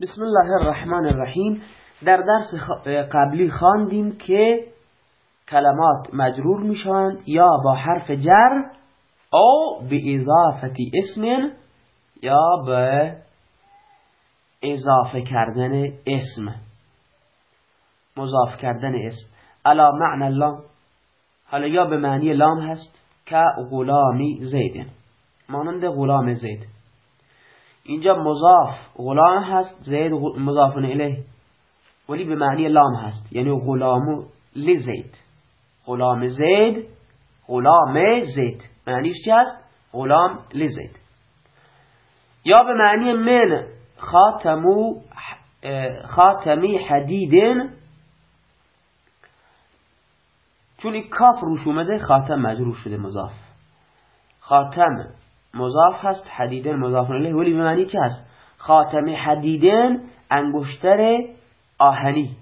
بسم الله الرحمن الرحیم. در درس قبلی خواندیم که کلمات مجرور می‌شوند یا با حرف جر او به اضافه اسم یا به اضافه کردن اسم. مضاف کردن اسم. الا معنی اللام حالا یا به معنی لام هست. که غلامی زید. مانند غلام زید. اینجا مضاف غلام هست زید مضاف الیه. ولی به معنی لام هست. یعنی غلام لزید. غلام زید غلام زید. معنیش چی هست؟ غلام لزید. یا به معنی من خاتمو خاتمی حدیدن. چون کاف روش اومده خاتم مجرور شده مضاف. خاتم مضاف هست حدیدن مضاف الیه ولی به معنی چه هست؟ خاتم حدیدن انگشتر آهنی.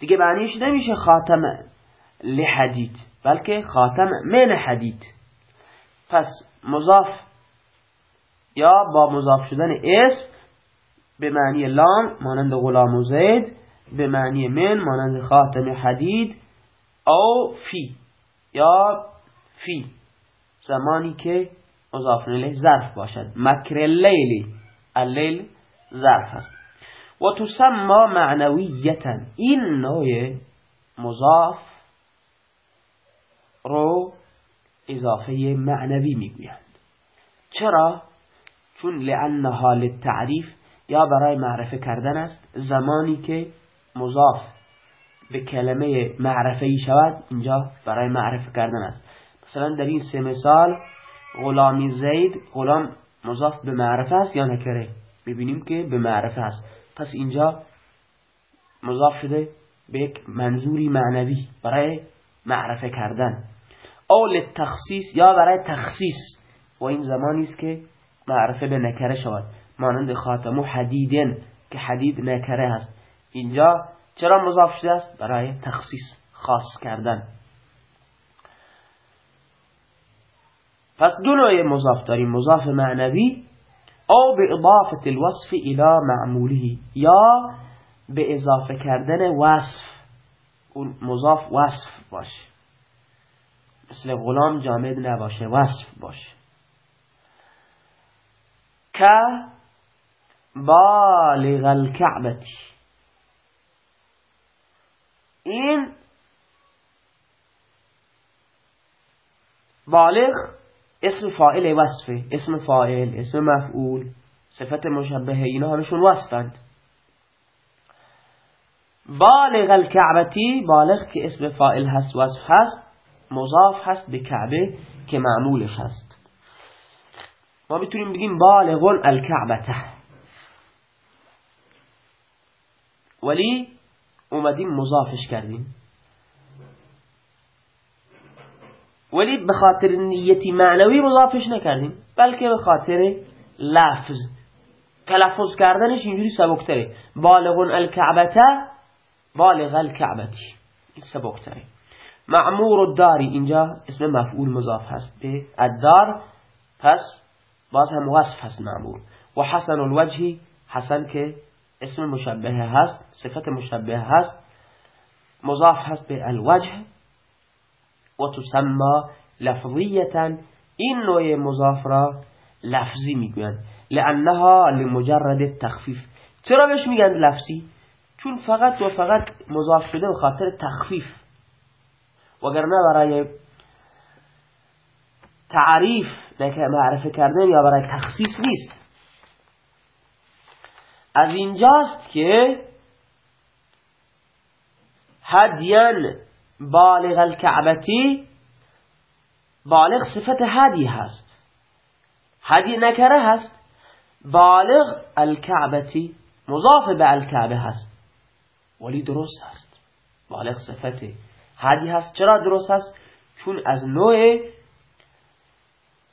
دیگه معنیش نمیشه خاتم لحدید بلکه خاتم من حدید. پس مضاف یا با مضاف شدن اسم به معنی لام مانند غلام و زید به معنی من مانند خاتم حدید او فی یا فی. زمانی که مضاف الیه ظرف باشد. مکر اللیلی اللیل ظرف است. و تسمى معنویتا. این نوع مضاف رو اضافه معنوی می‌گویند. چرا؟ چون لعنها للتعریف یا برای معرفه کردن است. زمانی که مضاف به کلمه معرفه ای شود اینجا برای معرفه کردن است. مثلا در این سه مثال غلامی زید غلام مضاف به معرفه است یا نکره؟ ببینیم که به معرفه است. پس اینجا مضاف شده به یک منظوری معنوی برای معرفه کردن. او للتخصیص یا برای تخصیص. و این زمانی است که معرفه به نکره شود. مانند و حدیدن که حدید نکره هست. اینجا چرا مضاف شده است؟ برای تخصیص خاص کردن. پس دو نوع مضاف داریم. مضاف معنوی او به اضافه الوصف الى معموله یا به اضافه کردن وصف. اون مضاف وصف باشه. مثل غلام جامد نباشه وصف باشه. که بالغ الكعبتی این بالغ اسم فاعل وصفه اسم فاعل اسم مفعول صفت مشبهه اینا همشون وصفند بالغ الكعبتی بالغ که اسم فاعل هست وصف هست مضاف هست به کعبه که معمولش هست. ما می‌تونیم بگیم بالغ الكعبته ولی اومدیم مضافش کردیم. ولی به خاطر نیتی معنوی مضافش نکردیم بلکه به خاطر لفظ. تلفظ کردنش اینجوری سبکتره. بالغون الکعبته بالغ الکعبتی این سبکتره. معمور الداری اینجا اسم مفعول مضاف هست به الدار پس باز هم وصف هست معمور. و حسن الوجهی حسن که اسم مشبه هست صفت مشبه هست مضاف هست به الوجه. و تسمى لفظیتا این نوع مضاف را لفظی می‌گویند. لانها لمجرد التخفیف. چرا بهش میگن لفظی؟ چون فقط و فقط مضاف شده به خاطر تخفیف. وگرنه برای تعریف معرفه کردن یا برای تخصیص نیست. از اینجاست که هدیان بالغ الكعبتی بالغ صفت هدی هست. هدی نکره هست. بالغ الكعبتی مضاف به الكعبه هست. ولی درست هست. بالغ صفت هدی هست. چرا درست هست؟ چون از نوع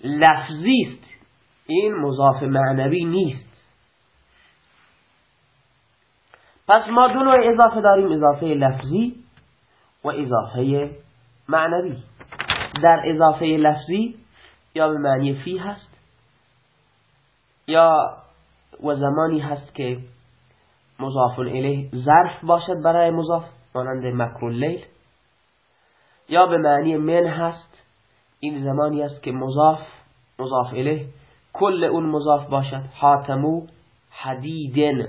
لفظی است. این مضاف معنوی نیست. پس ما دو نوع اضافه داریم. اضافه لفظی و اضافه معنوی. در اضافه لفظی یا به معنی فی هست یا و زمانی هست که مضاف الیه ظرف باشد برای مضاف مانند مکر لیل یا به معنی من هست این زمانی است که مضاف مضاف الیه کل اون مضاف باشد. حاتمو حدیدن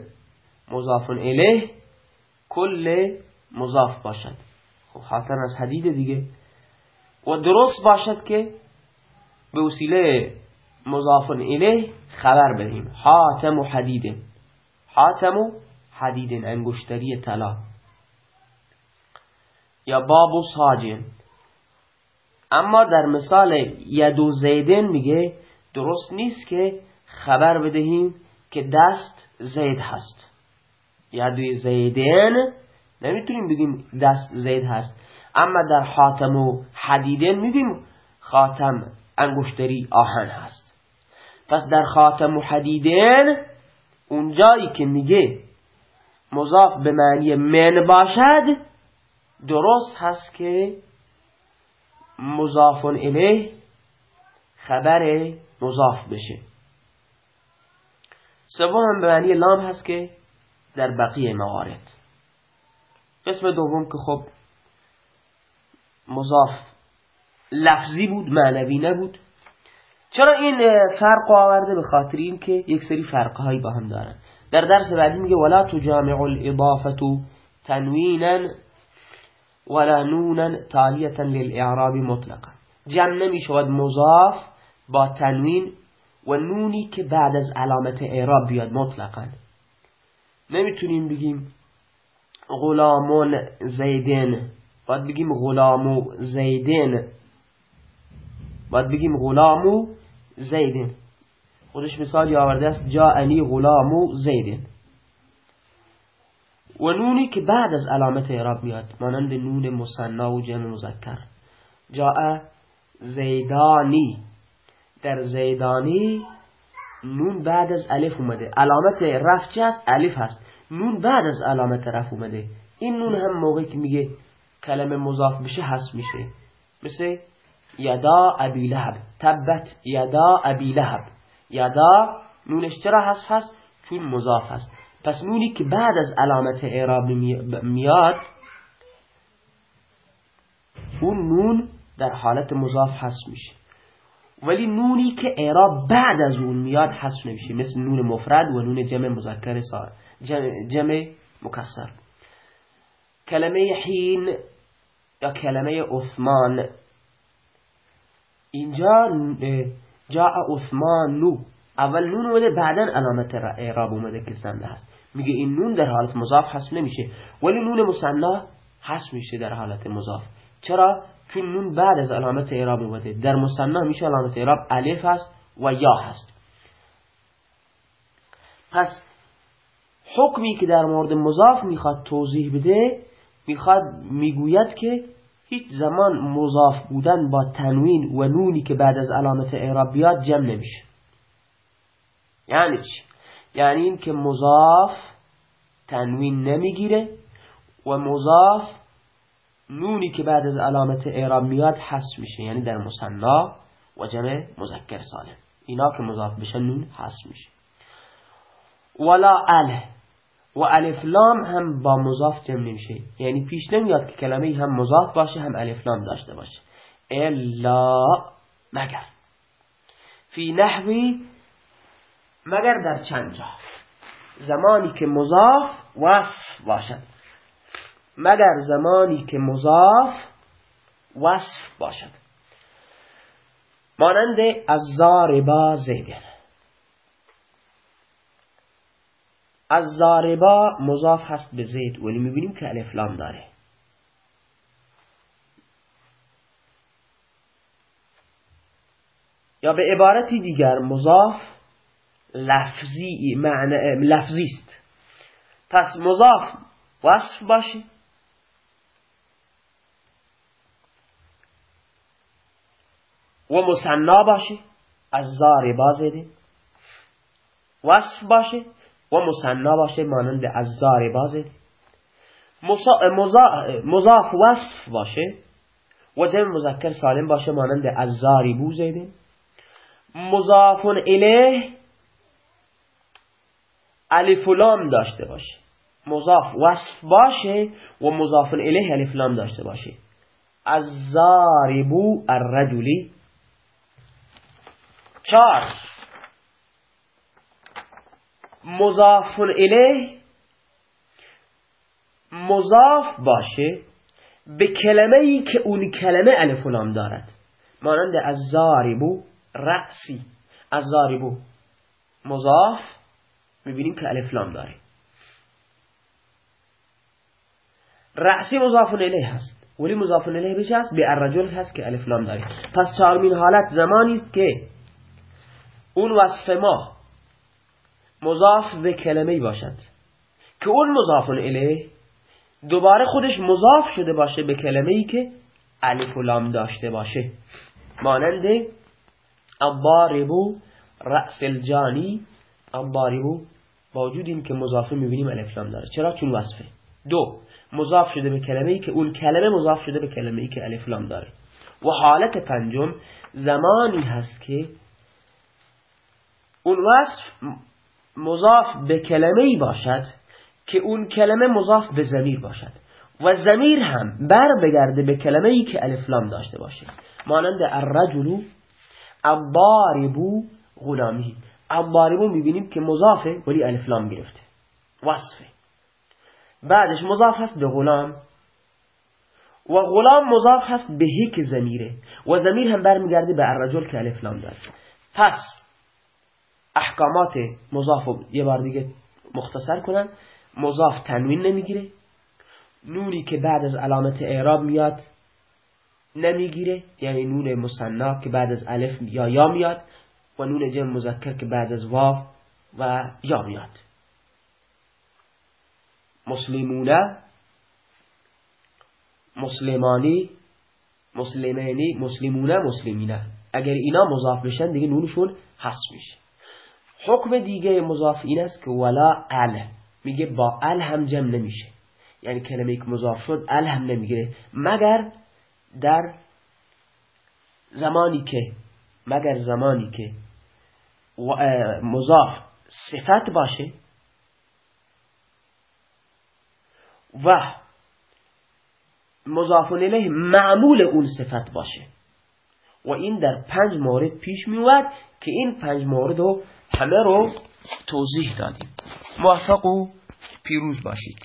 مضاف الیه کل مضاف باشد. خب حاتم از حدید دیگه. و درست باشد که به وسیله مضاف الیه خبر بدیم حاتم و حدید حاتم و حدید انگشتری طلا. یا باب و ساجن. اما در مثال یدو زیدن میگه درست نیست که خبر بدهیم که دست زید هست. یدو زیدن نمی‌تونیم بگیم دست زید هست. اما در حاتم و حدیدن میگیم خاتم انگشتری آهن هست. پس در خاتم و حدیدن اونجایی که میگه مضاف به معنی من باشد درست هست که مضاف الیه خبر مضاف بشه. سوم به معنی لام هست که در بقیه موارد. قسم دوم که خب مضاف لفظی بود معنوی نبود. چرا این فرق آورده؟ به خاطر این که یک سری فرقهایی با هم دارن. در درس بعدی میگه ولا تجامع الاضافه تنوینا ولا نونا تالیتا للاعراب مطلقا. جمع نمی شود مضاف با تنوین و نونی که بعد از علامت اعراب بیاد مطلقا. نمی‌تونیم بگیم غلامون زیدن. باید بگیم غلامو زیدن. باید بگیم غلامو زیدن. خودش مثالی آورده است جاءنی غلامو زیدن. و نونی که بعد از علامت اعراب میاد مانند نون مصنا و جمع مذکر. جاء زیدانی. در زیدانی نون بعد از الف اومده. علامت رفع چه است الف هست. نون بعد از علامت رفع اومده. این نون هم موقعی که میگه کلمه مضاف بشه حذف میشه. مثل یدا ابی لهب. تبت یدا ابی لهب. یدا نونش چرا حذف هست؟ چون مضاف هست. پس نونی که بعد از علامت اعراب میاد اون نون در حالت مضاف حذف میشه. ولی نونی که اعراب بعد از اون میاد حذف نمیشه. مثل نون مفرد و نون جمع مذکر سار جمع, مکسر. کلمه حین یا کلمه عثمان. اینجا جا عثمان نو اول نون اومده بعدا علامت اعراب اومده که زنده هست. میگه این نون در حالت مضاف حذف نمیشه. ولی نون مصنا حذف میشه در حالت مضاف. چرا؟ چون نون بعد از علامت اعراب اومده. در مصنا میشه علامت اعراب الف هست و یا هست. پس حکمی که در مورد مضاف می‌خواد توضیح بده می‌خواد می‌گوید که هیچ زمان مضاف بودن با تنوین و نونی که بعد از علامت اعراب بیاد جمع نمیشه. یعنی چی؟ یعنی این که مضاف تنوین نمی‌گیره و مضاف نونی که بعد از علامت اعراب میاد حس میشه یعنی در مصنا و جمع مذکر سالم. اینا که مضاف بشه نون حس میشه. ولا اله و الف لام هم با مضاف جمع نمیشه. یعنی پیش نمیاد که کلمه هم مضاف باشه هم الف لام داشته باشه. الا مگر. فی نحوی مگر در چند جا؟ زمانی که مضاف وصف باشد. مگر زمانی که مضاف وصف باشد. مانند از زاربا زیدن از زاربا مضاف هست به زید ولی می‌بینیم که الفلام داره. یا به عبارتی دیگر مضاف لفظی لفظی است. پس مضاف وصف باشه و مصنا باشه از زاربا زیده وصف باشه و مصنا باشه مانند از زاربا زیده مضاف وصف باشه و جمع مذکر سالم باشه مانند از زاربو زیده مضاف الیه الف لام داشته باشه. مضاف وصف باشه و مضاف الیه الف لام داشته باشه. الزاربو الرجلی چار. مضاف الیه. مضاف باشه به کلمه ای که اون کلمه الف لام دارد. مانند از زاربو رأسی. از زاربو مضاف می‌بینیم که الف لام داره. رأسی مضاف الیه هست. ولی مضاف الیه بشه هست؟ به الرجل هست که الف لام داره. پس چهارمین حالت زمانی است که اون وصف ما مضاف به کلمه باشد که اون مضاف الیه دوباره خودش مضاف شده باشه به کلمه ای که الف و لام داشته باشه. مانند الضاربو رأس الجانی. الضاربو با وجود این که مضافه می‌بینیم الف لام داره. چرا؟ چون وصفه. دو مضاف شده به کلمه ای که اون کلمه مضاف شده به کلمه ای که الف لام داره. و حالت پنجم زمانی هست که اون وصف مضاف به کلمه ای باشد که اون کلمه مضاف به زمیر باشد. و زمیر هم بر بگرده به کلمه ای که الفلام داشته باشه. مانند الرجلو الضاربو غلامی. الضاربو می‌بینیم که مضافه ولی الفلام گرفته. وصفه. بعدش مضاف هست به غلام. و غلام مضاف هست به هیک زمیره و زمیر هم برمیگرده به الرجل که الفلام داره. پس احکامات مضاف یه بار دیگه مختصر کنم. مضاف تنوین نمی‌گیره. نونی که بعد از علامت اعراب میاد نمی‌گیره. یعنی نون مصنا که بعد از الف یا یا میاد و نون جمع مذکر که بعد از واو و یا میاد. مسلمونه مسلمانی مسلمانی مسلمونه مسلمینه. اگر اینا مضاف بشن دیگه نونشون حس میشه. حکم دیگه مضاف این است که ولا ال. میگه با ال هم جمع نمیشه. یعنی کلمه که مضاف شد ال هم نمی‌گیره. مگر در زمانی که مگر زمانی که مضاف صفت باشه و مضاف الیه معمول اون صفت باشه. و این در پنج مورد پیش میومد که این پنج مورد رو همه رو توضیح دادیم. موفق و پیروز باشید.